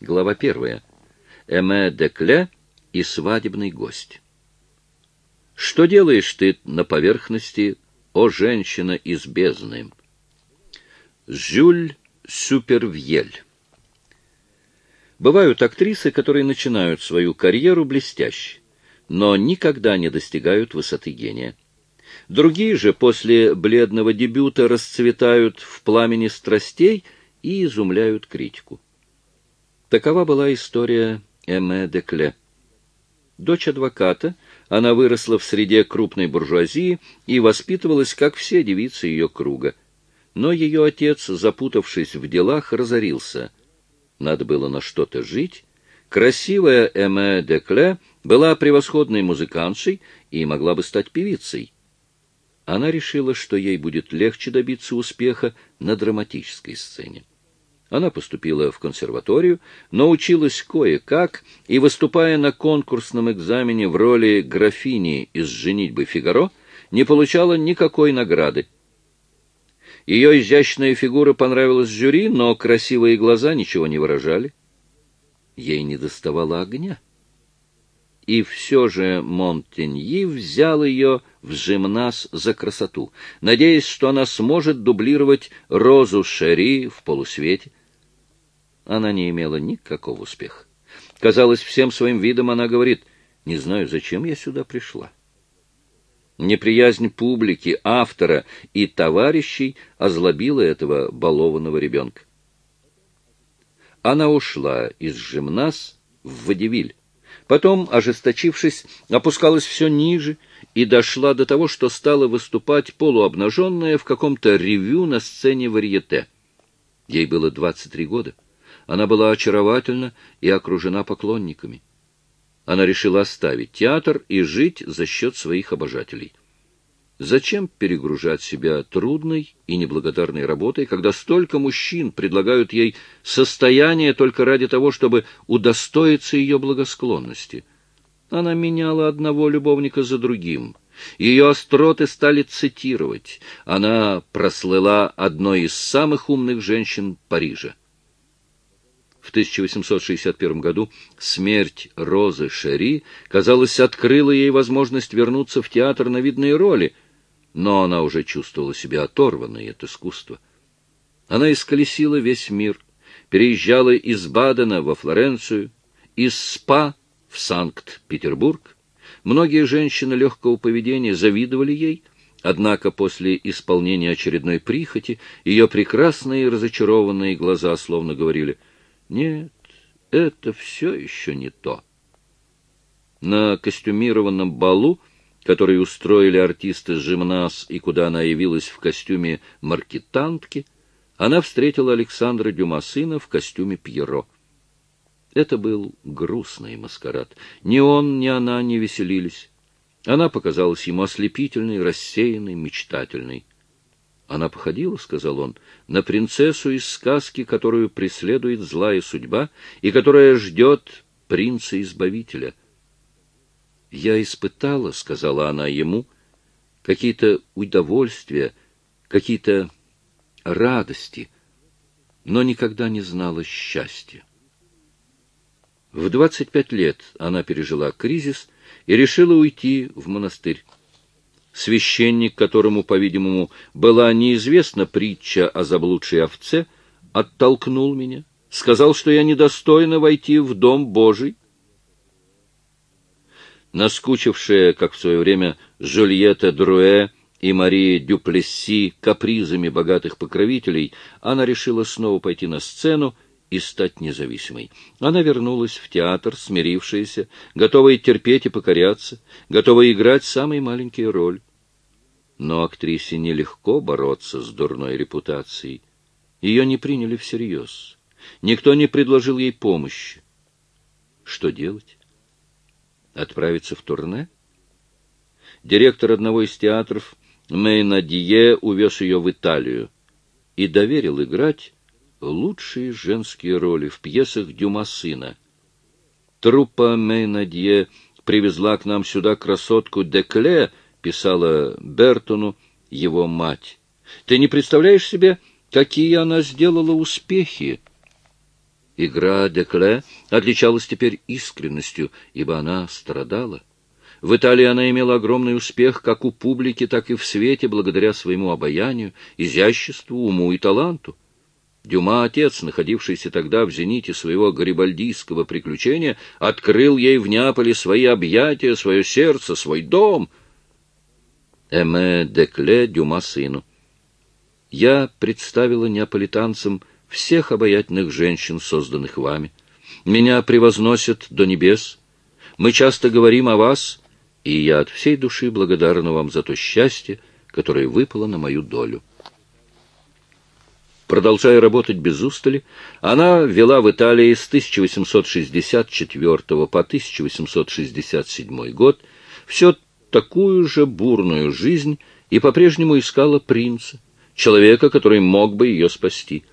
Глава первая. Эме Декле и свадебный гость. Что делаешь ты на поверхности, о женщина из бездны? Жюль Супервьель. Бывают актрисы, которые начинают свою карьеру блестяще, но никогда не достигают высоты гения. Другие же после бледного дебюта расцветают в пламени страстей и изумляют критику. Такова была история Эме Декле. Дочь адвоката, она выросла в среде крупной буржуазии и воспитывалась, как все девицы ее круга. Но ее отец, запутавшись в делах, разорился. Надо было на что-то жить. Красивая Эме Декле была превосходной музыкантшей и могла бы стать певицей. Она решила, что ей будет легче добиться успеха на драматической сцене. Она поступила в консерваторию, но училась кое-как и, выступая на конкурсном экзамене в роли графини из «Женитьбы Фигаро», не получала никакой награды. Ее изящная фигура понравилась жюри, но красивые глаза ничего не выражали. Ей не доставало огня. И все же Монтеньи взял ее в жимназ за красоту, надеясь, что она сможет дублировать Розу Шери в полусвете она не имела никакого успеха. Казалось, всем своим видом она говорит, «Не знаю, зачем я сюда пришла». Неприязнь публики, автора и товарищей озлобила этого балованного ребенка. Она ушла из гимназ в Водевиль. Потом, ожесточившись, опускалась все ниже и дошла до того, что стала выступать полуобнаженная в каком-то ревю на сцене варьете. Ей было 23 года. Она была очаровательна и окружена поклонниками. Она решила оставить театр и жить за счет своих обожателей. Зачем перегружать себя трудной и неблагодарной работой, когда столько мужчин предлагают ей состояние только ради того, чтобы удостоиться ее благосклонности? Она меняла одного любовника за другим. Ее остроты стали цитировать. Она прослыла одной из самых умных женщин Парижа. В 1861 году смерть Розы Шери, казалось, открыла ей возможность вернуться в театр на видные роли, но она уже чувствовала себя оторванной от искусства. Она исколесила весь мир, переезжала из Бадена во Флоренцию, из СПА в Санкт-Петербург. Многие женщины легкого поведения завидовали ей, однако после исполнения очередной прихоти ее прекрасные разочарованные глаза словно говорили — нет, это все еще не то. На костюмированном балу, который устроили артисты «Жимнас» и куда она явилась в костюме маркетантки, она встретила Александра Дюмасына в костюме Пьеро. Это был грустный маскарад. Ни он, ни она не веселились. Она показалась ему ослепительной, рассеянной, мечтательной. Она походила, — сказал он, — на принцессу из сказки, которую преследует злая судьба и которая ждет принца-избавителя. Я испытала, — сказала она ему, — какие-то удовольствия, какие-то радости, но никогда не знала счастья. В двадцать пять лет она пережила кризис и решила уйти в монастырь. Священник, которому, по-видимому, была неизвестна притча о заблудшей овце, оттолкнул меня, сказал, что я недостойна войти в Дом Божий. Наскучившая, как в свое время, Жюльетта Друэ и Мария Дюплесси капризами богатых покровителей, она решила снова пойти на сцену и стать независимой. Она вернулась в театр, смирившаяся, готовая терпеть и покоряться, готовая играть самые маленькие роли. Но актрисе нелегко бороться с дурной репутацией. Ее не приняли всерьез. Никто не предложил ей помощи. Что делать? Отправиться в турне? Директор одного из театров, Мейнадье, увез ее в Италию и доверил играть лучшие женские роли в пьесах Дюма сына. Труппа Мейнадье привезла к нам сюда красотку Декле, писала Бертону его мать. Ты не представляешь себе, какие она сделала успехи? Игра Декле отличалась теперь искренностью, ибо она страдала. В Италии она имела огромный успех как у публики, так и в свете, благодаря своему обаянию, изяществу, уму и таланту. Дюма, отец, находившийся тогда в зените своего гарибальдийского приключения, открыл ей в Неаполе свои объятия, свое сердце, свой дом. Эме Декле Дюма сыну. Я представила неаполитанцам всех обаятельных женщин, созданных вами. Меня превозносят до небес. Мы часто говорим о вас, и я от всей души благодарна вам за то счастье, которое выпало на мою долю. Продолжая работать без устали, она вела в Италии с 1864 по 1867 год все такую же бурную жизнь и по-прежнему искала принца, человека, который мог бы ее спасти.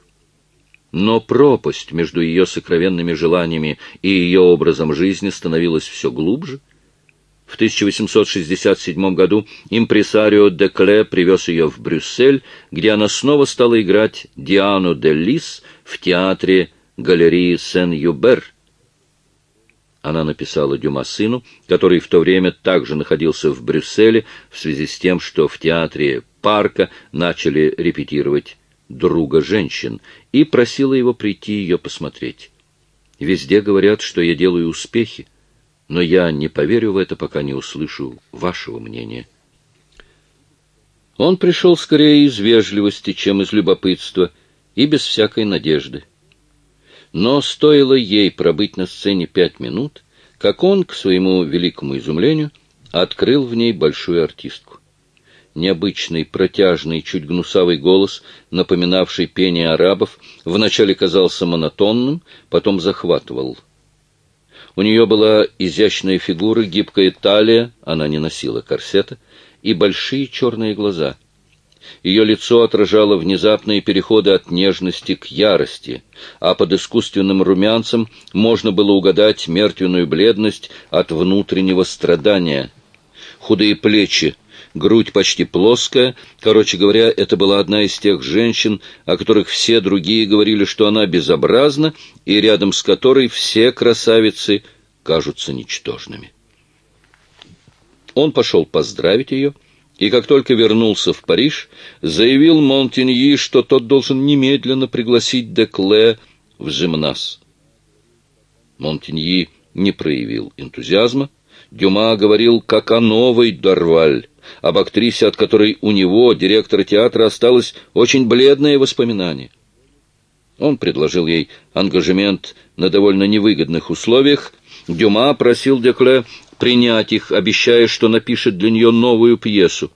Но пропасть между ее сокровенными желаниями и ее образом жизни становилась все глубже, в 1867 году импресарио де Кле привез ее в Брюссель, где она снова стала играть Диану де Лис в театре галереи Сен-Юбер. Она написала Дюма сыну, который в то время также находился в Брюсселе в связи с тем, что в театре Парка начали репетировать «Друга женщин», и просила его прийти ее посмотреть. «Везде говорят, что я делаю успехи но я не поверю в это, пока не услышу вашего мнения. Он пришел скорее из вежливости, чем из любопытства, и без всякой надежды. Но стоило ей пробыть на сцене пять минут, как он, к своему великому изумлению, открыл в ней большую артистку. Необычный, протяжный, чуть гнусавый голос, напоминавший пение арабов, вначале казался монотонным, потом захватывал у нее была изящная фигура, гибкая талия, она не носила корсета, и большие черные глаза. Ее лицо отражало внезапные переходы от нежности к ярости, а под искусственным румянцем можно было угадать мертвенную бледность от внутреннего страдания. Худые плечи, грудь почти плоская. Короче говоря, это была одна из тех женщин, о которых все другие говорили, что она безобразна, и рядом с которой все красавицы кажутся ничтожными. Он пошел поздравить ее, и как только вернулся в Париж, заявил Монтеньи, что тот должен немедленно пригласить Декле в Жимнас. Монтеньи не проявил энтузиазма. Дюма говорил как о новой Дарваль, об актрисе, от которой у него, директора театра, осталось очень бледное воспоминание. Он предложил ей ангажемент на довольно невыгодных условиях. Дюма просил Декле принять их, обещая, что напишет для нее новую пьесу.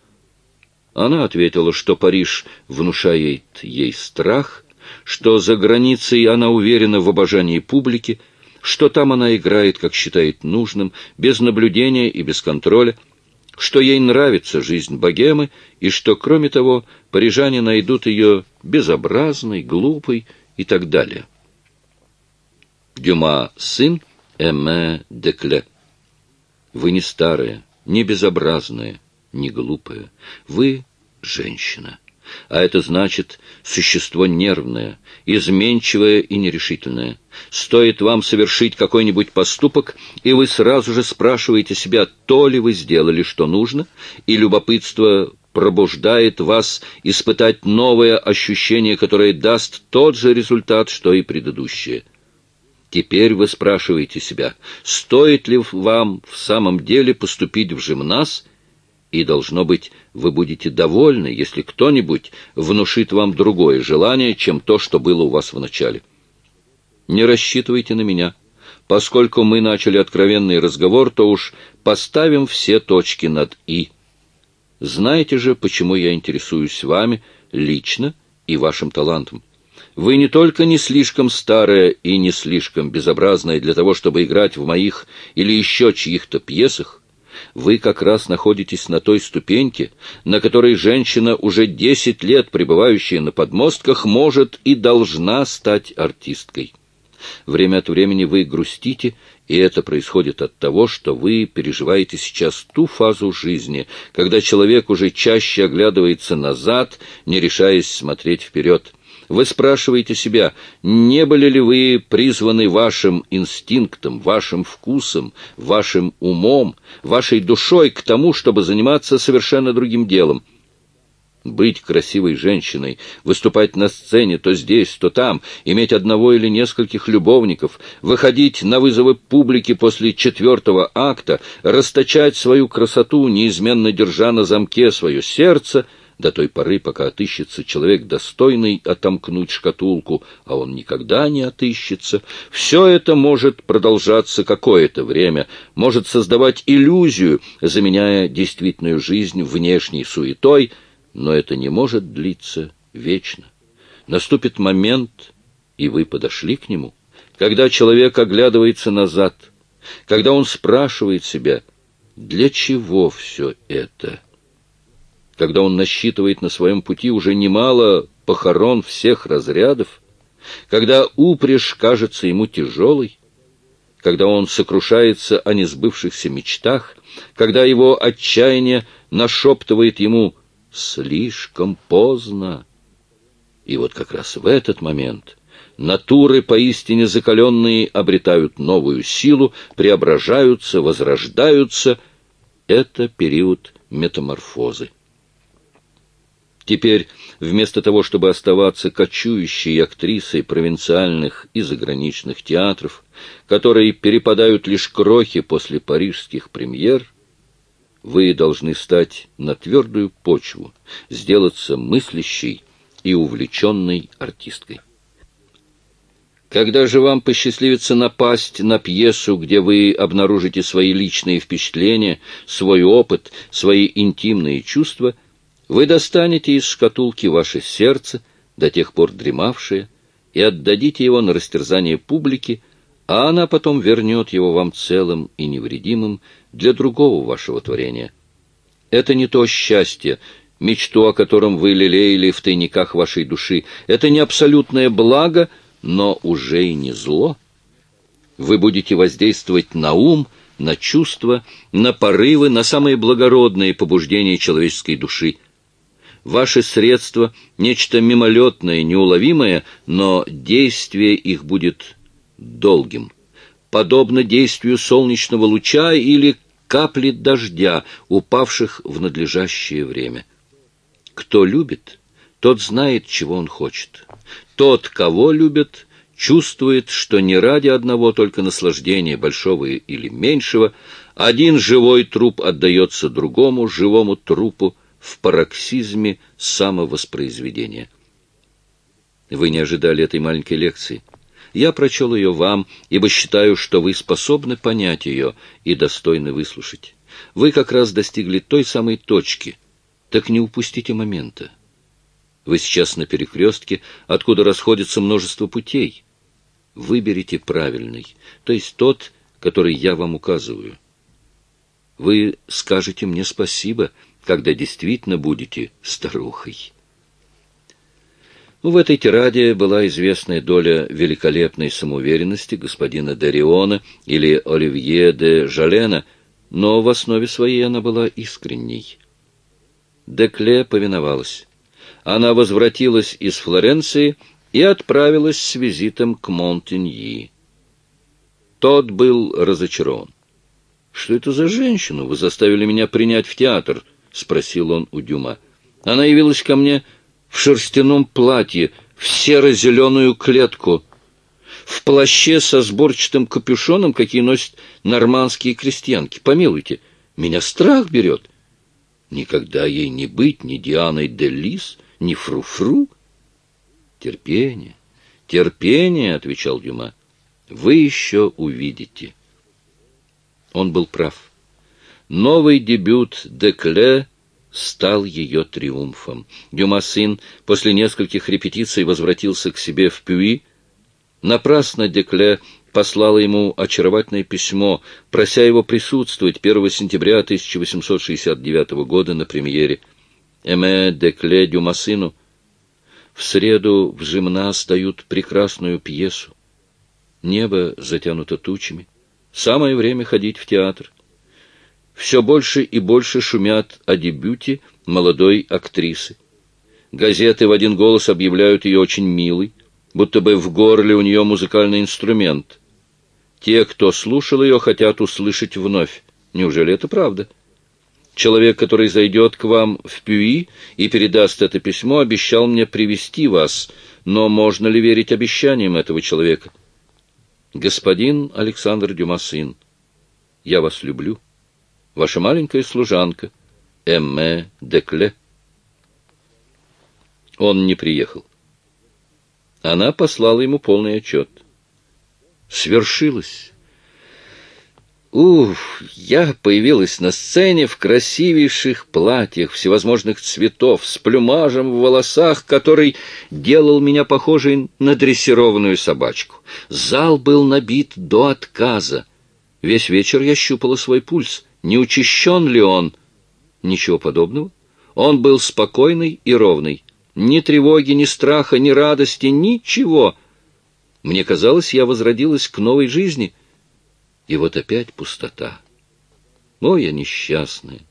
Она ответила, что Париж внушает ей страх, что за границей она уверена в обожании публики, что там она играет, как считает нужным, без наблюдения и без контроля, что ей нравится жизнь богемы, и что, кроме того, парижане найдут ее безобразной, глупой и так далее. Дюма сын Эме Декле. Вы не старая, не безобразная, не глупая. Вы женщина. А это значит существо нервное, изменчивое и нерешительное. Стоит вам совершить какой-нибудь поступок, и вы сразу же спрашиваете себя, то ли вы сделали, что нужно, и любопытство пробуждает вас испытать новое ощущение, которое даст тот же результат, что и предыдущее. Теперь вы спрашиваете себя, стоит ли вам в самом деле поступить в жимназ, и, должно быть, вы будете довольны, если кто-нибудь внушит вам другое желание, чем то, что было у вас вначале. Не рассчитывайте на меня. Поскольку мы начали откровенный разговор, то уж поставим все точки над «и». Знаете же, почему я интересуюсь вами лично и вашим талантом. Вы не только не слишком старая и не слишком безобразная для того, чтобы играть в моих или еще чьих-то пьесах, вы как раз находитесь на той ступеньке, на которой женщина, уже десять лет пребывающая на подмостках, может и должна стать артисткой. Время от времени вы грустите, и это происходит от того, что вы переживаете сейчас ту фазу жизни, когда человек уже чаще оглядывается назад, не решаясь смотреть вперед. Вы спрашиваете себя, не были ли вы призваны вашим инстинктом, вашим вкусом, вашим умом, вашей душой к тому, чтобы заниматься совершенно другим делом — быть красивой женщиной, выступать на сцене то здесь, то там, иметь одного или нескольких любовников, выходить на вызовы публики после четвертого акта, расточать свою красоту, неизменно держа на замке свое сердце, до той поры, пока отыщется человек, достойный отомкнуть шкатулку, а он никогда не отыщется. Все это может продолжаться какое-то время, может создавать иллюзию, заменяя действительную жизнь внешней суетой — но это не может длиться вечно. Наступит момент, и вы подошли к нему, когда человек оглядывается назад, когда он спрашивает себя, для чего все это? Когда он насчитывает на своем пути уже немало похорон всех разрядов, когда упряжь кажется ему тяжелой, когда он сокрушается о несбывшихся мечтах, когда его отчаяние нашептывает ему слишком поздно. И вот как раз в этот момент натуры поистине закаленные обретают новую силу, преображаются, возрождаются. Это период метаморфозы. Теперь, вместо того, чтобы оставаться кочующей актрисой провинциальных и заграничных театров, которые перепадают лишь крохи после парижских премьер, вы должны стать на твердую почву, сделаться мыслящей и увлеченной артисткой. Когда же вам посчастливится напасть на пьесу, где вы обнаружите свои личные впечатления, свой опыт, свои интимные чувства, вы достанете из шкатулки ваше сердце, до тех пор дремавшее, и отдадите его на растерзание публики, а она потом вернет его вам целым и невредимым, для другого вашего творения. Это не то счастье, мечту о котором вы лелеяли в тайниках вашей души. Это не абсолютное благо, но уже и не зло. Вы будете воздействовать на ум, на чувства, на порывы, на самые благородные побуждения человеческой души. Ваши средства — нечто мимолетное, неуловимое, но действие их будет долгим подобно действию солнечного луча или капли дождя, упавших в надлежащее время. Кто любит, тот знает, чего он хочет. Тот, кого любят, чувствует, что не ради одного только наслаждения, большого или меньшего, один живой труп отдается другому живому трупу в пароксизме самовоспроизведения. Вы не ожидали этой маленькой лекции. Я прочел ее вам, ибо считаю, что вы способны понять ее и достойны выслушать. Вы как раз достигли той самой точки, так не упустите момента. Вы сейчас на перекрестке, откуда расходится множество путей. Выберите правильный, то есть тот, который я вам указываю. Вы скажете мне спасибо, когда действительно будете старухой. В этой тираде была известная доля великолепной самоуверенности господина Дариона или Оливье де Жалена, но в основе своей она была искренней. Декле повиновалась. Она возвратилась из Флоренции и отправилась с визитом к Монтеньи. Тот был разочарован. — Что это за женщину вы заставили меня принять в театр? — спросил он у Дюма. Она явилась ко мне в шерстяном платье, в серо-зеленую клетку, в плаще со сборчатым капюшоном, какие носят нормандские крестьянки. Помилуйте, меня страх берет. Никогда ей не быть ни Дианой де Лис, ни Фру-Фру. Терпение, терпение, — отвечал Дюма, — вы еще увидите. Он был прав. Новый дебют Декле стал ее триумфом. Дюма сын после нескольких репетиций возвратился к себе в Пюи. Напрасно Декле послала ему очаровательное письмо, прося его присутствовать 1 сентября 1869 года на премьере. Эме Декле Дюма сыну в среду в Жимнас дают прекрасную пьесу. Небо затянуто тучами. Самое время ходить в театр все больше и больше шумят о дебюте молодой актрисы. Газеты в один голос объявляют ее очень милой, будто бы в горле у нее музыкальный инструмент. Те, кто слушал ее, хотят услышать вновь. Неужели это правда? Человек, который зайдет к вам в Пюи и передаст это письмо, обещал мне привести вас, но можно ли верить обещаниям этого человека? Господин Александр Дюма сын, я вас люблю. Ваша маленькая служанка, Эмме Декле. Он не приехал. Она послала ему полный отчет. Свершилось. Уф, я появилась на сцене в красивейших платьях всевозможных цветов, с плюмажем в волосах, который делал меня похожей на дрессированную собачку. Зал был набит до отказа. Весь вечер я щупала свой пульс. Не учащен ли он? Ничего подобного. Он был спокойный и ровный. Ни тревоги, ни страха, ни радости, ничего. Мне казалось, я возродилась к новой жизни — и вот опять пустота. О, я несчастная.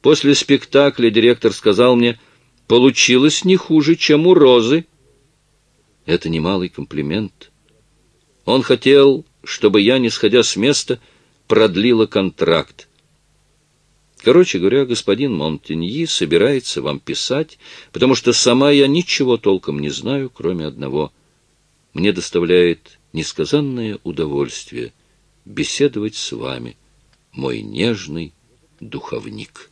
После спектакля директор сказал мне, получилось не хуже, чем у Розы. Это немалый комплимент. Он хотел, чтобы я, не сходя с места, продлила контракт. Короче говоря, господин Монтеньи собирается вам писать, потому что сама я ничего толком не знаю, кроме одного. Мне доставляет несказанное удовольствие беседовать с вами, мой нежный духовник.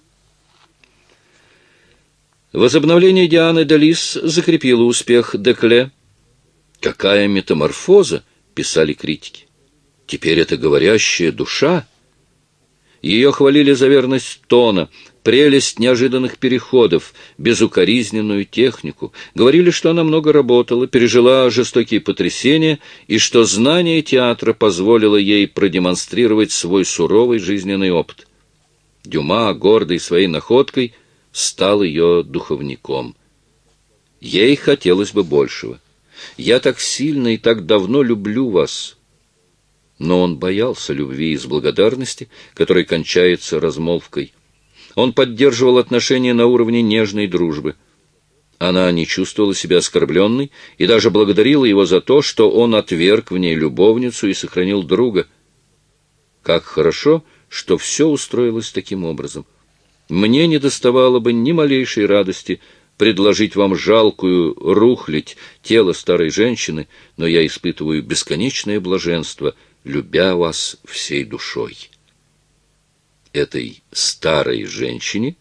Возобновление Дианы Далис закрепило успех Декле. «Какая метаморфоза!» — писали критики. «Теперь это говорящая душа!» Ее хвалили за верность тона, прелесть неожиданных переходов, безукоризненную технику. Говорили, что она много работала, пережила жестокие потрясения, и что знание театра позволило ей продемонстрировать свой суровый жизненный опыт. Дюма, гордый своей находкой, стал ее духовником. Ей хотелось бы большего. «Я так сильно и так давно люблю вас», но он боялся любви из благодарности, которая кончается размолвкой. Он поддерживал отношения на уровне нежной дружбы. Она не чувствовала себя оскорбленной и даже благодарила его за то, что он отверг в ней любовницу и сохранил друга. Как хорошо, что все устроилось таким образом. Мне не доставало бы ни малейшей радости предложить вам жалкую рухлить тело старой женщины, но я испытываю бесконечное блаженство, любя вас всей душой этой старой женщине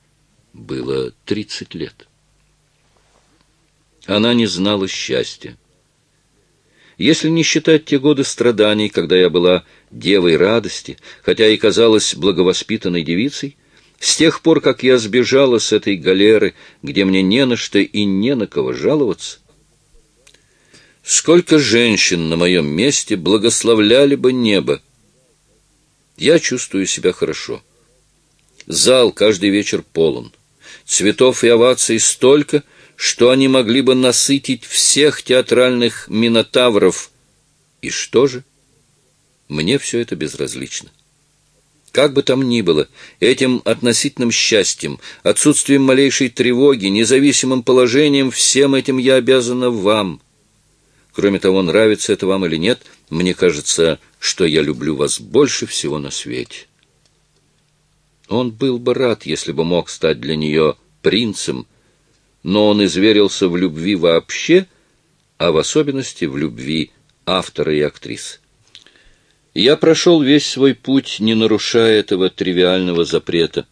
было тридцать лет. Она не знала счастья. Если не считать те годы страданий, когда я была девой радости, хотя и казалась благовоспитанной девицей, с тех пор, как я сбежала с этой галеры, где мне не на что и не на кого жаловаться, сколько женщин на моем месте благословляли бы небо. Я чувствую себя хорошо. Зал каждый вечер полон. Цветов и оваций столько, что они могли бы насытить всех театральных минотавров. И что же? Мне все это безразлично. Как бы там ни было, этим относительным счастьем, отсутствием малейшей тревоги, независимым положением, всем этим я обязана вам. Кроме того, нравится это вам или нет, мне кажется, что я люблю вас больше всего на свете. Он был бы рад, если бы мог стать для нее принцем, но он изверился в любви вообще, а в особенности в любви автора и актрисы. Я прошел весь свой путь, не нарушая этого тривиального запрета.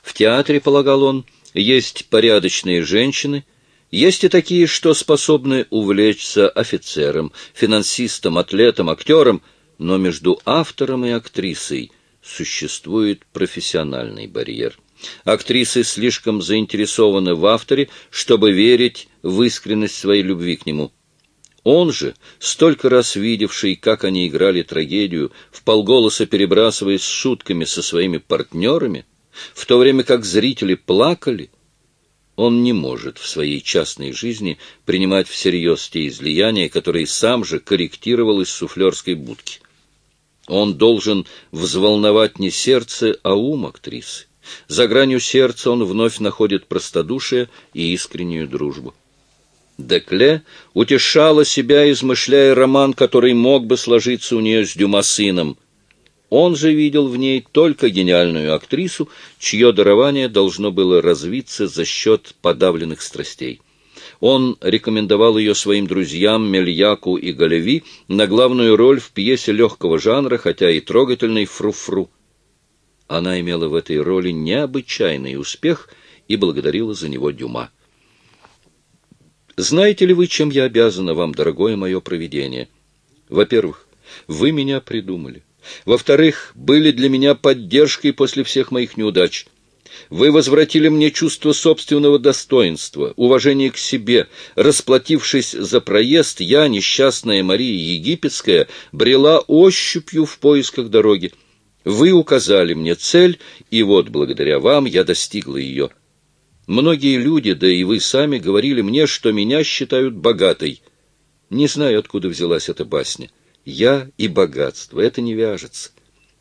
В театре, полагал он, есть порядочные женщины, есть и такие, что способны увлечься офицером, финансистом, атлетом, актером, но между автором и актрисой — существует профессиональный барьер. Актрисы слишком заинтересованы в авторе, чтобы верить в искренность своей любви к нему. Он же, столько раз видевший, как они играли трагедию, в полголоса перебрасываясь шутками со своими партнерами, в то время как зрители плакали, он не может в своей частной жизни принимать всерьез те излияния, которые сам же корректировал из суфлерской будки. Он должен взволновать не сердце, а ум актрисы. За гранью сердца он вновь находит простодушие и искреннюю дружбу. Декле утешала себя, измышляя роман, который мог бы сложиться у нее с Дюма сыном. Он же видел в ней только гениальную актрису, чье дарование должно было развиться за счет подавленных страстей. Он рекомендовал ее своим друзьям Мельяку и Галеви на главную роль в пьесе легкого жанра, хотя и трогательной «Фру-фру». Она имела в этой роли необычайный успех и благодарила за него Дюма. Знаете ли вы, чем я обязана вам, дорогое мое провидение? Во-первых, вы меня придумали. Во-вторых, были для меня поддержкой после всех моих неудач. Вы возвратили мне чувство собственного достоинства, уважение к себе. Расплатившись за проезд, я, несчастная Мария Египетская, брела ощупью в поисках дороги. Вы указали мне цель, и вот благодаря вам я достигла ее. Многие люди, да и вы сами, говорили мне, что меня считают богатой. Не знаю, откуда взялась эта басня. Я и богатство — это не вяжется.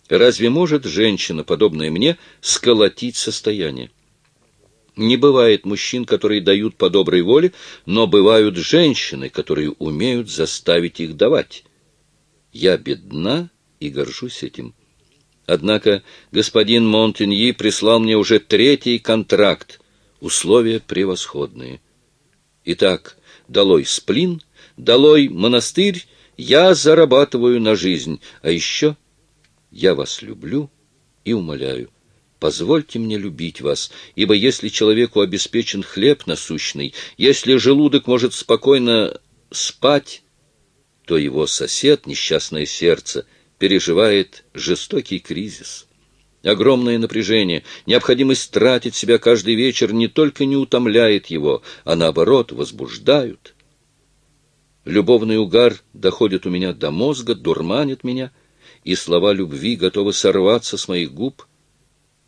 Разве может женщина, подобная мне, сколотить состояние? Не бывает мужчин, которые дают по доброй воле, но бывают женщины, которые умеют заставить их давать. Я бедна и горжусь этим. Однако господин Монтеньи прислал мне уже третий контракт, условия превосходные. Итак, долой сплин, долой монастырь, я зарабатываю на жизнь, а еще я вас люблю и умоляю. Позвольте мне любить вас, ибо если человеку обеспечен хлеб насущный, если желудок может спокойно спать, то его сосед, несчастное сердце, переживает жестокий кризис. Огромное напряжение, необходимость тратить себя каждый вечер не только не утомляет его, а наоборот возбуждают. Любовный угар доходит у меня до мозга, дурманит меня, и слова любви готовы сорваться с моих губ.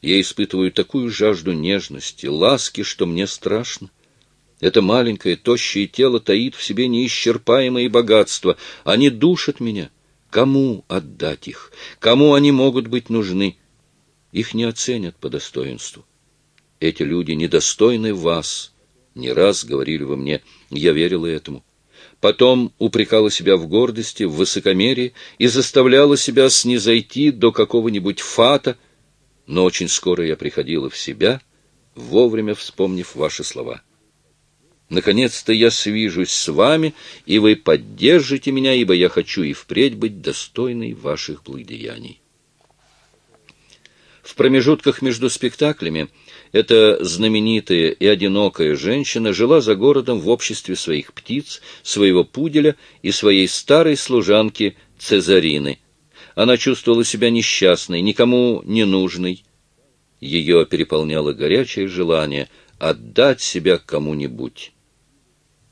Я испытываю такую жажду нежности, ласки, что мне страшно. Это маленькое, тощее тело таит в себе неисчерпаемые богатства. Они душат меня. Кому отдать их? Кому они могут быть нужны? Их не оценят по достоинству. Эти люди недостойны вас. Не раз говорили вы мне, я верила этому. Потом упрекала себя в гордости, в высокомерии и заставляла себя снизойти до какого-нибудь фата, но очень скоро я приходила в себя, вовремя вспомнив ваши слова. Наконец-то я свижусь с вами, и вы поддержите меня, ибо я хочу и впредь быть достойной ваших благодеяний. В промежутках между спектаклями эта знаменитая и одинокая женщина жила за городом в обществе своих птиц, своего пуделя и своей старой служанки Цезарины. Она чувствовала себя несчастной, никому не нужной. Ее переполняло горячее желание отдать себя кому-нибудь.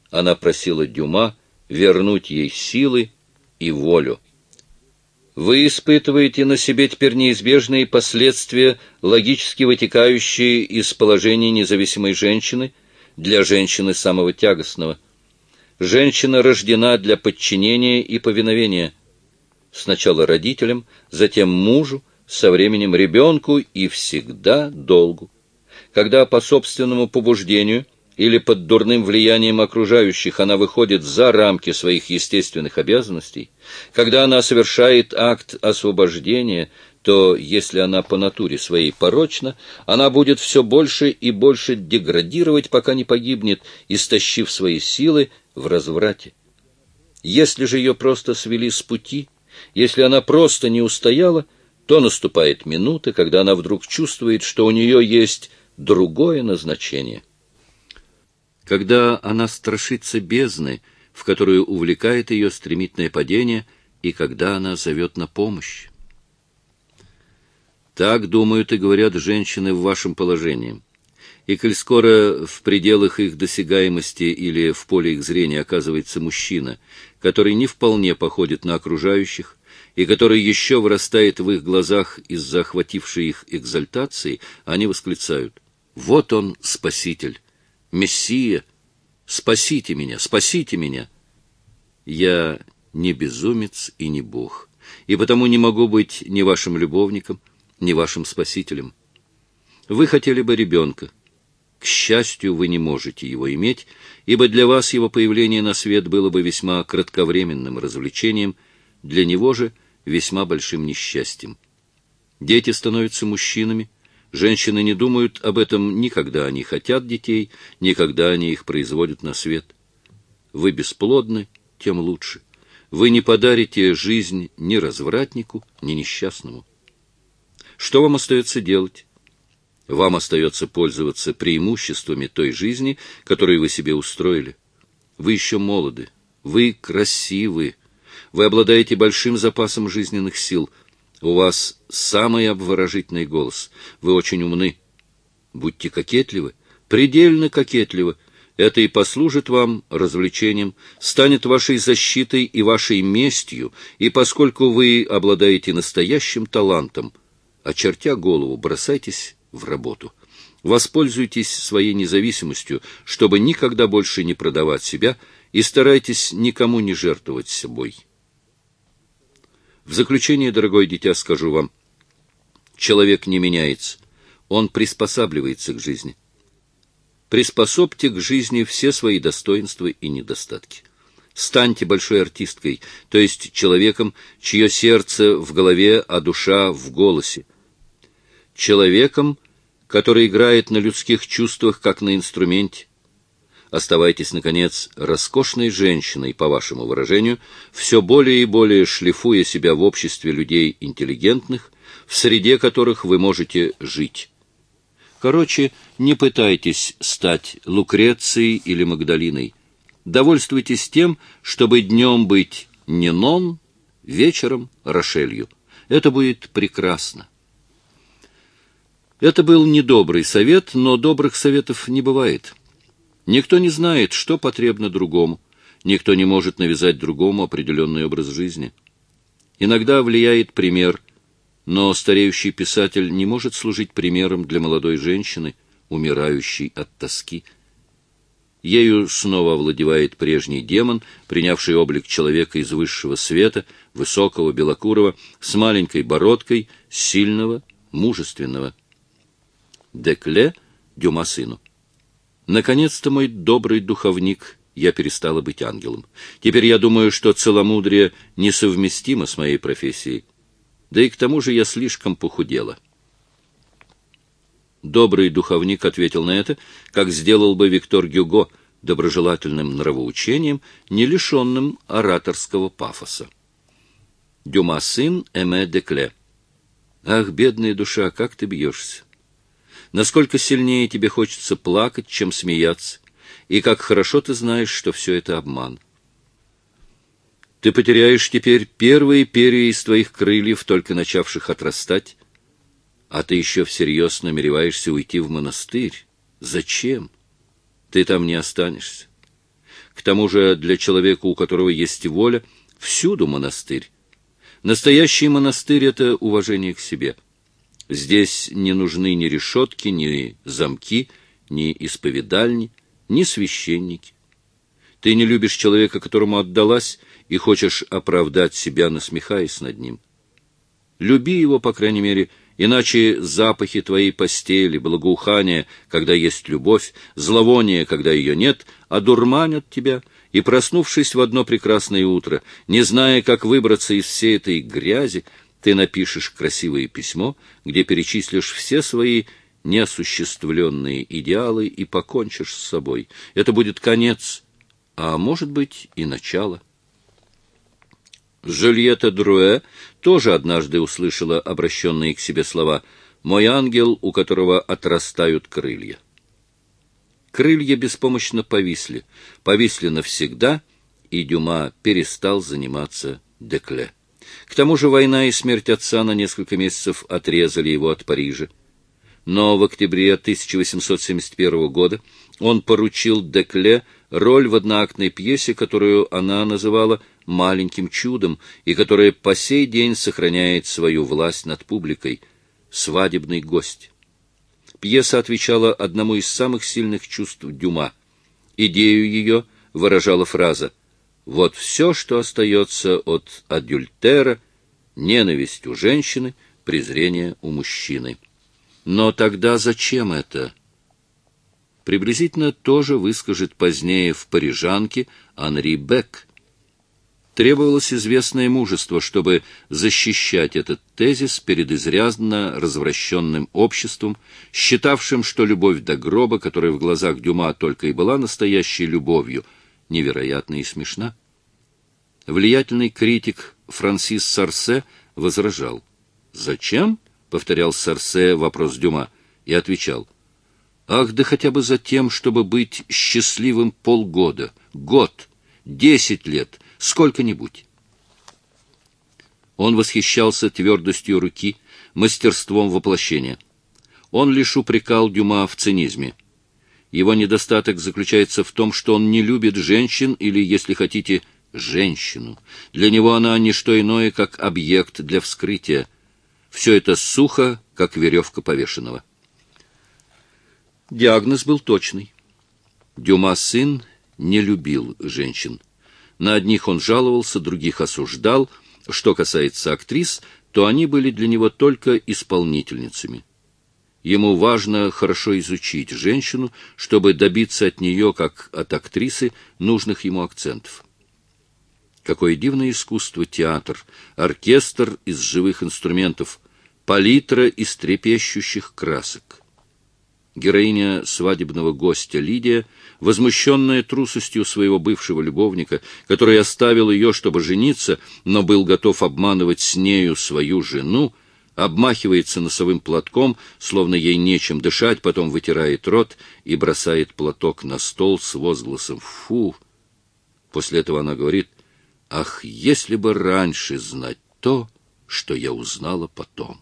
Она просила Дюма вернуть ей силы и волю. Вы испытываете на себе теперь неизбежные последствия, логически вытекающие из положения независимой женщины для женщины самого тягостного. Женщина рождена для подчинения и повиновения. Сначала родителям, затем мужу, со временем ребенку и всегда долгу. Когда по собственному побуждению или под дурным влиянием окружающих она выходит за рамки своих естественных обязанностей, когда она совершает акт освобождения, то, если она по натуре своей порочна, она будет все больше и больше деградировать, пока не погибнет, истощив свои силы в разврате. Если же ее просто свели с пути, если она просто не устояла, то наступает минута, когда она вдруг чувствует, что у нее есть другое назначение — когда она страшится бездны, в которую увлекает ее стремительное падение, и когда она зовет на помощь. Так думают и говорят женщины в вашем положении. И коль скоро в пределах их досягаемости или в поле их зрения оказывается мужчина, который не вполне походит на окружающих, и который еще вырастает в их глазах из-за охватившей их экзальтации, они восклицают «Вот он, Спаситель! Мессия, спасите меня, спасите меня. Я не безумец и не Бог, и потому не могу быть ни вашим любовником, ни вашим спасителем. Вы хотели бы ребенка. К счастью, вы не можете его иметь, ибо для вас его появление на свет было бы весьма кратковременным развлечением, для него же весьма большим несчастьем. Дети становятся мужчинами, женщины не думают об этом ни когда они хотят детей, ни когда они их производят на свет. Вы бесплодны, тем лучше. Вы не подарите жизнь ни развратнику, ни несчастному. Что вам остается делать? Вам остается пользоваться преимуществами той жизни, которую вы себе устроили. Вы еще молоды, вы красивы, вы обладаете большим запасом жизненных сил, у вас самый обворожительный голос, вы очень умны. Будьте кокетливы, предельно кокетливы, это и послужит вам развлечением, станет вашей защитой и вашей местью, и поскольку вы обладаете настоящим талантом, очертя голову, бросайтесь в работу. Воспользуйтесь своей независимостью, чтобы никогда больше не продавать себя, и старайтесь никому не жертвовать собой. В заключение, дорогое дитя, скажу вам, человек не меняется, он приспосабливается к жизни. Приспособьте к жизни все свои достоинства и недостатки. Станьте большой артисткой, то есть человеком, чье сердце в голове, а душа в голосе. Человеком, который играет на людских чувствах, как на инструменте. Оставайтесь, наконец, роскошной женщиной, по вашему выражению, все более и более шлифуя себя в обществе людей интеллигентных, в среде которых вы можете жить. Короче, не пытайтесь стать Лукрецией или Магдалиной. Довольствуйтесь тем, чтобы днем быть Нинон, вечером Рошелью. Это будет прекрасно. Это был недобрый совет, но добрых советов не бывает. Никто не знает, что потребно другому. Никто не может навязать другому определенный образ жизни. Иногда влияет пример, но стареющий писатель не может служить примером для молодой женщины, умирающей от тоски. Ею снова овладевает прежний демон, принявший облик человека из высшего света, высокого, белокурого, с маленькой бородкой, сильного, мужественного. Декле Дюма сыну. Наконец-то, мой добрый духовник, я перестала быть ангелом. Теперь я думаю, что целомудрие несовместимо с моей профессией. Да и к тому же я слишком похудела. Добрый духовник ответил на это, как сделал бы Виктор Гюго, доброжелательным нравоучением, не лишенным ораторского пафоса. Дюма сын Эме Декле. Ах, бедная душа, как ты бьешься! Насколько сильнее тебе хочется плакать, чем смеяться, и как хорошо ты знаешь, что все это обман. Ты потеряешь теперь первые перья из твоих крыльев, только начавших отрастать, а ты еще всерьез намереваешься уйти в монастырь. Зачем? Ты там не останешься. К тому же для человека, у которого есть воля, всюду монастырь. Настоящий монастырь — это уважение к себе — Здесь не нужны ни решетки, ни замки, ни исповедальни, ни священники. Ты не любишь человека, которому отдалась, и хочешь оправдать себя, насмехаясь над ним. Люби его, по крайней мере, иначе запахи твоей постели, благоухания, когда есть любовь, зловоние, когда ее нет, одурманят тебя, и, проснувшись в одно прекрасное утро, не зная, как выбраться из всей этой грязи, ты напишешь красивое письмо, где перечислишь все свои неосуществленные идеалы и покончишь с собой. Это будет конец, а может быть и начало. Жюльетта Друэ тоже однажды услышала обращенные к себе слова «Мой ангел, у которого отрастают крылья». Крылья беспомощно повисли, повисли навсегда, и Дюма перестал заниматься Декле. К тому же война и смерть отца на несколько месяцев отрезали его от Парижа. Но в октябре 1871 года он поручил Декле роль в одноактной пьесе, которую она называла «маленьким чудом» и которая по сей день сохраняет свою власть над публикой «Свадебный гость». Пьеса отвечала одному из самых сильных чувств Дюма. Идею ее выражала фраза вот все, что остается от адюльтера, ненависть у женщины, презрение у мужчины. Но тогда зачем это? Приблизительно тоже выскажет позднее в «Парижанке» Анри Бек. Требовалось известное мужество, чтобы защищать этот тезис перед изрядно развращенным обществом, считавшим, что любовь до гроба, которая в глазах Дюма только и была настоящей любовью, невероятна и смешна. Влиятельный критик Франсис Сарсе возражал. «Зачем?» — повторял Сарсе вопрос Дюма и отвечал. «Ах, да хотя бы за тем, чтобы быть счастливым полгода, год, десять лет, сколько-нибудь». Он восхищался твердостью руки, мастерством воплощения. Он лишь упрекал Дюма в цинизме. Его недостаток заключается в том, что он не любит женщин или, если хотите, женщину. Для него она не что иное, как объект для вскрытия. Все это сухо, как веревка повешенного. Диагноз был точный. Дюма сын не любил женщин. На одних он жаловался, других осуждал. Что касается актрис, то они были для него только исполнительницами. Ему важно хорошо изучить женщину, чтобы добиться от нее, как от актрисы, нужных ему акцентов. Какое дивное искусство театр, оркестр из живых инструментов, палитра из трепещущих красок. Героиня свадебного гостя Лидия, возмущенная трусостью своего бывшего любовника, который оставил ее, чтобы жениться, но был готов обманывать с нею свою жену, обмахивается носовым платком, словно ей нечем дышать, потом вытирает рот и бросает платок на стол с возгласом «Фу!». После этого она говорит — Ах, если бы раньше знать то, что я узнала потом.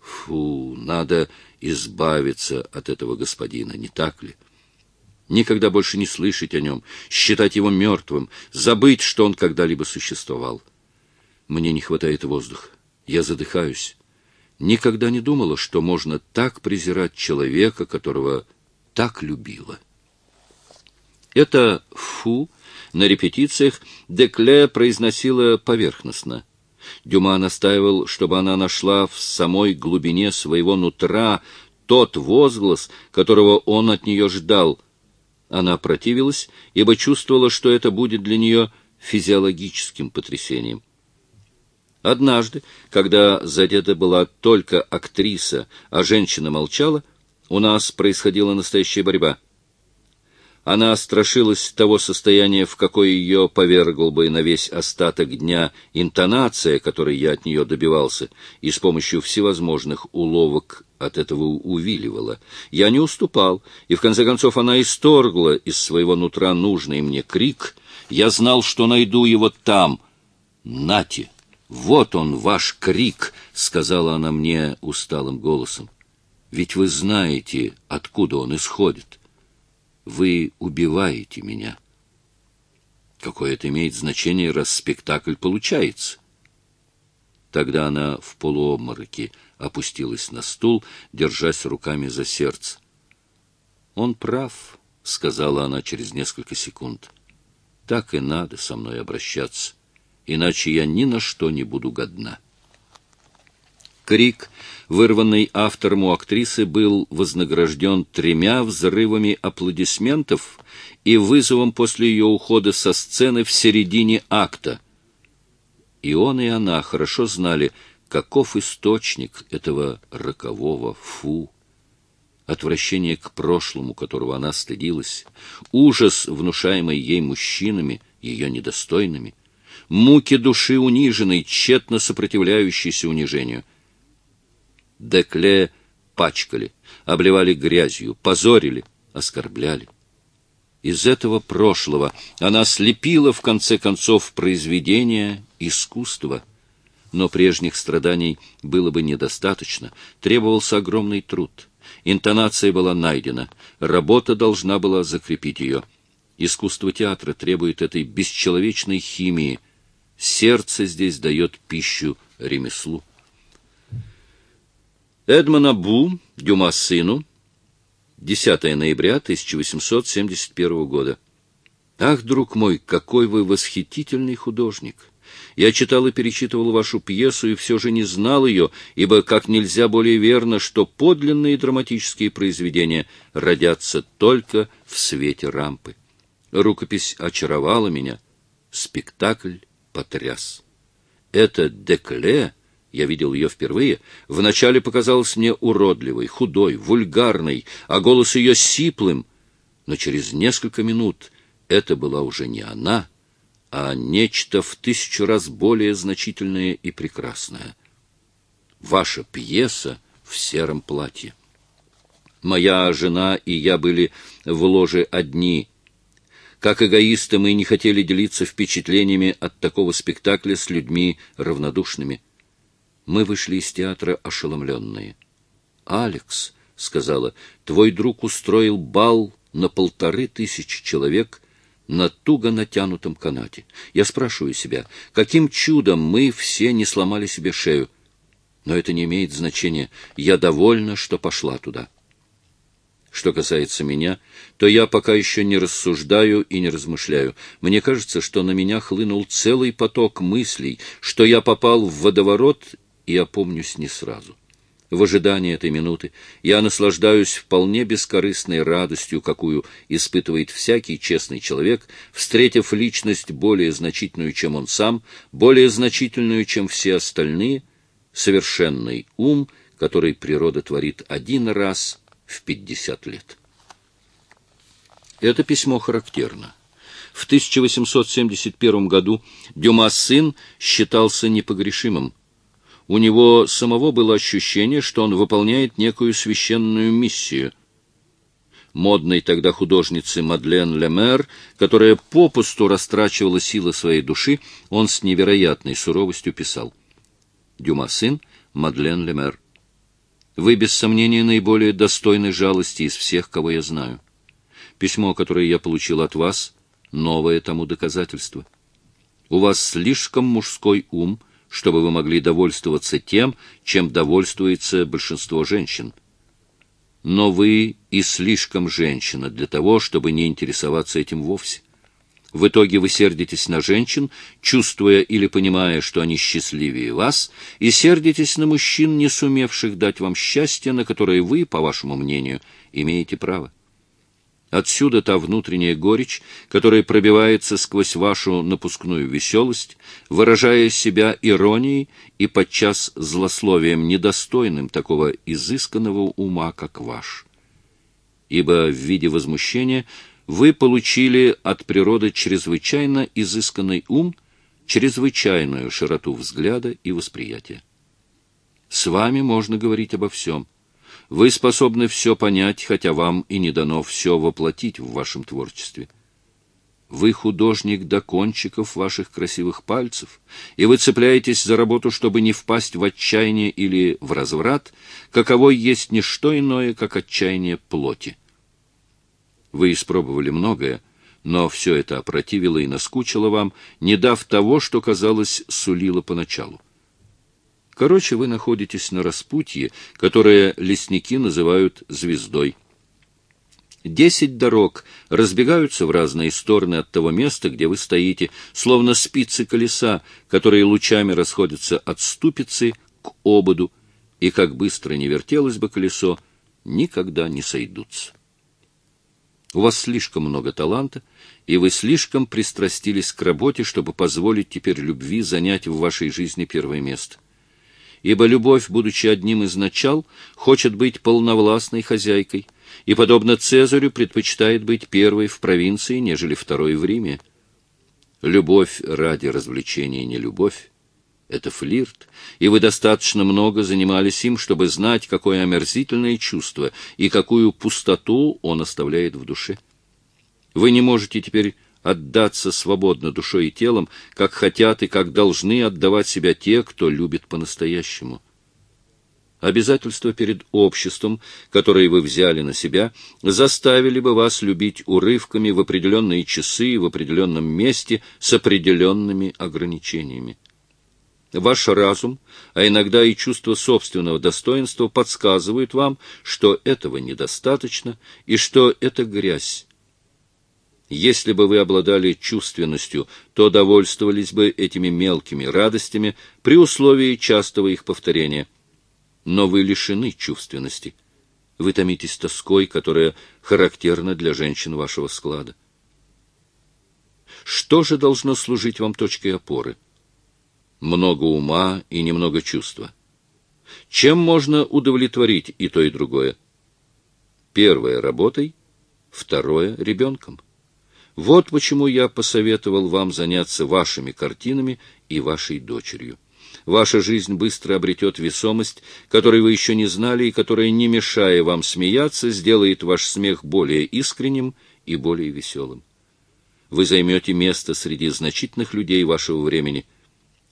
Фу, надо избавиться от этого господина, не так ли? Никогда больше не слышать о нем, считать его мертвым, забыть, что он когда-либо существовал. Мне не хватает воздуха, я задыхаюсь. Никогда не думала, что можно так презирать человека, которого так любила. Это «фу» На репетициях Декле произносила поверхностно. Дюма настаивал, чтобы она нашла в самой глубине своего нутра тот возглас, которого он от нее ждал. Она противилась, ибо чувствовала, что это будет для нее физиологическим потрясением. Однажды, когда задета была только актриса, а женщина молчала, у нас происходила настоящая борьба — она страшилась того состояния, в какое ее повергл бы на весь остаток дня интонация, которой я от нее добивался, и с помощью всевозможных уловок от этого увиливала. Я не уступал, и в конце концов она исторгла из своего нутра нужный мне крик. Я знал, что найду его там. «Нате! Вот он, ваш крик!» — сказала она мне усталым голосом. «Ведь вы знаете, откуда он исходит». Вы убиваете меня. Какое это имеет значение, раз спектакль получается? Тогда она в полуобмороке опустилась на стул, держась руками за сердце. «Он прав», — сказала она через несколько секунд. «Так и надо со мной обращаться, иначе я ни на что не буду годна». Крик, вырванный автором у актрисы, был вознагражден тремя взрывами аплодисментов и вызовом после ее ухода со сцены в середине акта. И он, и она хорошо знали, каков источник этого рокового «фу». Отвращение к прошлому, которого она стыдилась, ужас, внушаемый ей мужчинами, ее недостойными, муки души униженной, тщетно сопротивляющейся унижению — Декле пачкали, обливали грязью, позорили, оскорбляли. Из этого прошлого она слепила, в конце концов, произведение искусства. Но прежних страданий было бы недостаточно, требовался огромный труд. Интонация была найдена, работа должна была закрепить ее. Искусство театра требует этой бесчеловечной химии. Сердце здесь дает пищу ремеслу. Эдмона Бу, Дюма сыну, 10 ноября 1871 года. Ах, друг мой, какой вы восхитительный художник! Я читал и перечитывал вашу пьесу, и все же не знал ее, ибо как нельзя более верно, что подлинные драматические произведения родятся только в свете рампы. Рукопись очаровала меня, спектакль потряс. Это Декле, я видел ее впервые, вначале показалась мне уродливой, худой, вульгарной, а голос ее сиплым, но через несколько минут это была уже не она, а нечто в тысячу раз более значительное и прекрасное. Ваша пьеса в сером платье. Моя жена и я были в ложе одни. Как эгоисты мы не хотели делиться впечатлениями от такого спектакля с людьми равнодушными. Мы вышли из театра ошеломленные. «Алекс», — сказала, — «твой друг устроил бал на полторы тысячи человек на туго натянутом канате. Я спрашиваю себя, каким чудом мы все не сломали себе шею? Но это не имеет значения. Я довольна, что пошла туда. Что касается меня, то я пока еще не рассуждаю и не размышляю. Мне кажется, что на меня хлынул целый поток мыслей, что я попал в водоворот и опомнюсь не сразу. В ожидании этой минуты я наслаждаюсь вполне бескорыстной радостью, какую испытывает всякий честный человек, встретив личность более значительную, чем он сам, более значительную, чем все остальные, совершенный ум, который природа творит один раз в пятьдесят лет. Это письмо характерно. В 1871 году Дюма сын считался непогрешимым, у него самого было ощущение, что он выполняет некую священную миссию. Модной тогда художнице Мадлен Лемер, которая попусту растрачивала силы своей души, он с невероятной суровостью писал. Дюма сын Мадлен Лемер. Вы, без сомнения, наиболее достойны жалости из всех, кого я знаю. Письмо, которое я получил от вас, новое тому доказательство. У вас слишком мужской ум — чтобы вы могли довольствоваться тем, чем довольствуется большинство женщин. Но вы и слишком женщина для того, чтобы не интересоваться этим вовсе. В итоге вы сердитесь на женщин, чувствуя или понимая, что они счастливее вас, и сердитесь на мужчин, не сумевших дать вам счастье, на которое вы, по вашему мнению, имеете право. Отсюда та внутренняя горечь, которая пробивается сквозь вашу напускную веселость, выражая себя иронией и подчас злословием, недостойным такого изысканного ума, как ваш. Ибо в виде возмущения вы получили от природы чрезвычайно изысканный ум, чрезвычайную широту взгляда и восприятия. С вами можно говорить обо всем — вы способны все понять, хотя вам и не дано все воплотить в вашем творчестве. Вы художник до кончиков ваших красивых пальцев, и вы цепляетесь за работу, чтобы не впасть в отчаяние или в разврат, каково есть не что иное, как отчаяние плоти. Вы испробовали многое, но все это опротивило и наскучило вам, не дав того, что, казалось, сулило поначалу. Короче, вы находитесь на распутье, которое лесники называют звездой. Десять дорог разбегаются в разные стороны от того места, где вы стоите, словно спицы колеса, которые лучами расходятся от ступицы к ободу, и как быстро не вертелось бы колесо, никогда не сойдутся. У вас слишком много таланта, и вы слишком пристрастились к работе, чтобы позволить теперь любви занять в вашей жизни первое место ибо любовь, будучи одним из начал, хочет быть полновластной хозяйкой, и, подобно Цезарю, предпочитает быть первой в провинции, нежели второй в Риме. Любовь ради развлечения не любовь. Это флирт, и вы достаточно много занимались им, чтобы знать, какое омерзительное чувство и какую пустоту он оставляет в душе. Вы не можете теперь отдаться свободно душой и телом, как хотят и как должны отдавать себя те, кто любит по-настоящему. Обязательства перед обществом, которые вы взяли на себя, заставили бы вас любить урывками в определенные часы, в определенном месте, с определенными ограничениями. Ваш разум, а иногда и чувство собственного достоинства подсказывают вам, что этого недостаточно и что это грязь, Если бы вы обладали чувственностью, то довольствовались бы этими мелкими радостями при условии частого их повторения. Но вы лишены чувственности. Вы томитесь тоской, которая характерна для женщин вашего склада. Что же должно служить вам точкой опоры? Много ума и немного чувства. Чем можно удовлетворить и то, и другое? Первое — работой, второе — ребенком. Вот почему я посоветовал вам заняться вашими картинами и вашей дочерью. Ваша жизнь быстро обретет весомость, которой вы еще не знали, и которая, не мешая вам смеяться, сделает ваш смех более искренним и более веселым. Вы займете место среди значительных людей вашего времени.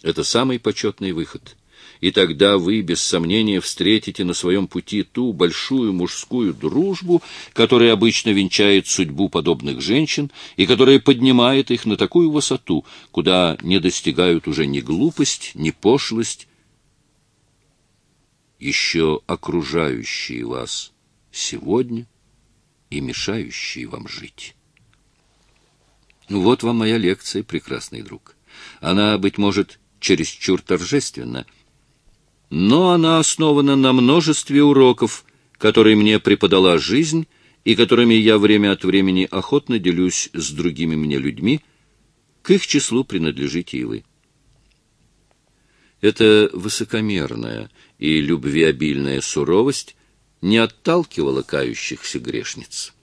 Это самый почетный выход — и тогда вы, без сомнения, встретите на своем пути ту большую мужскую дружбу, которая обычно венчает судьбу подобных женщин и которая поднимает их на такую высоту, куда не достигают уже ни глупость, ни пошлость, еще окружающие вас сегодня и мешающие вам жить. Вот вам моя лекция, прекрасный друг. Она, быть может, чересчур торжественна, но она основана на множестве уроков, которые мне преподала жизнь и которыми я время от времени охотно делюсь с другими мне людьми, к их числу принадлежите и вы. Эта высокомерная и любвеобильная суровость не отталкивала кающихся грешниц.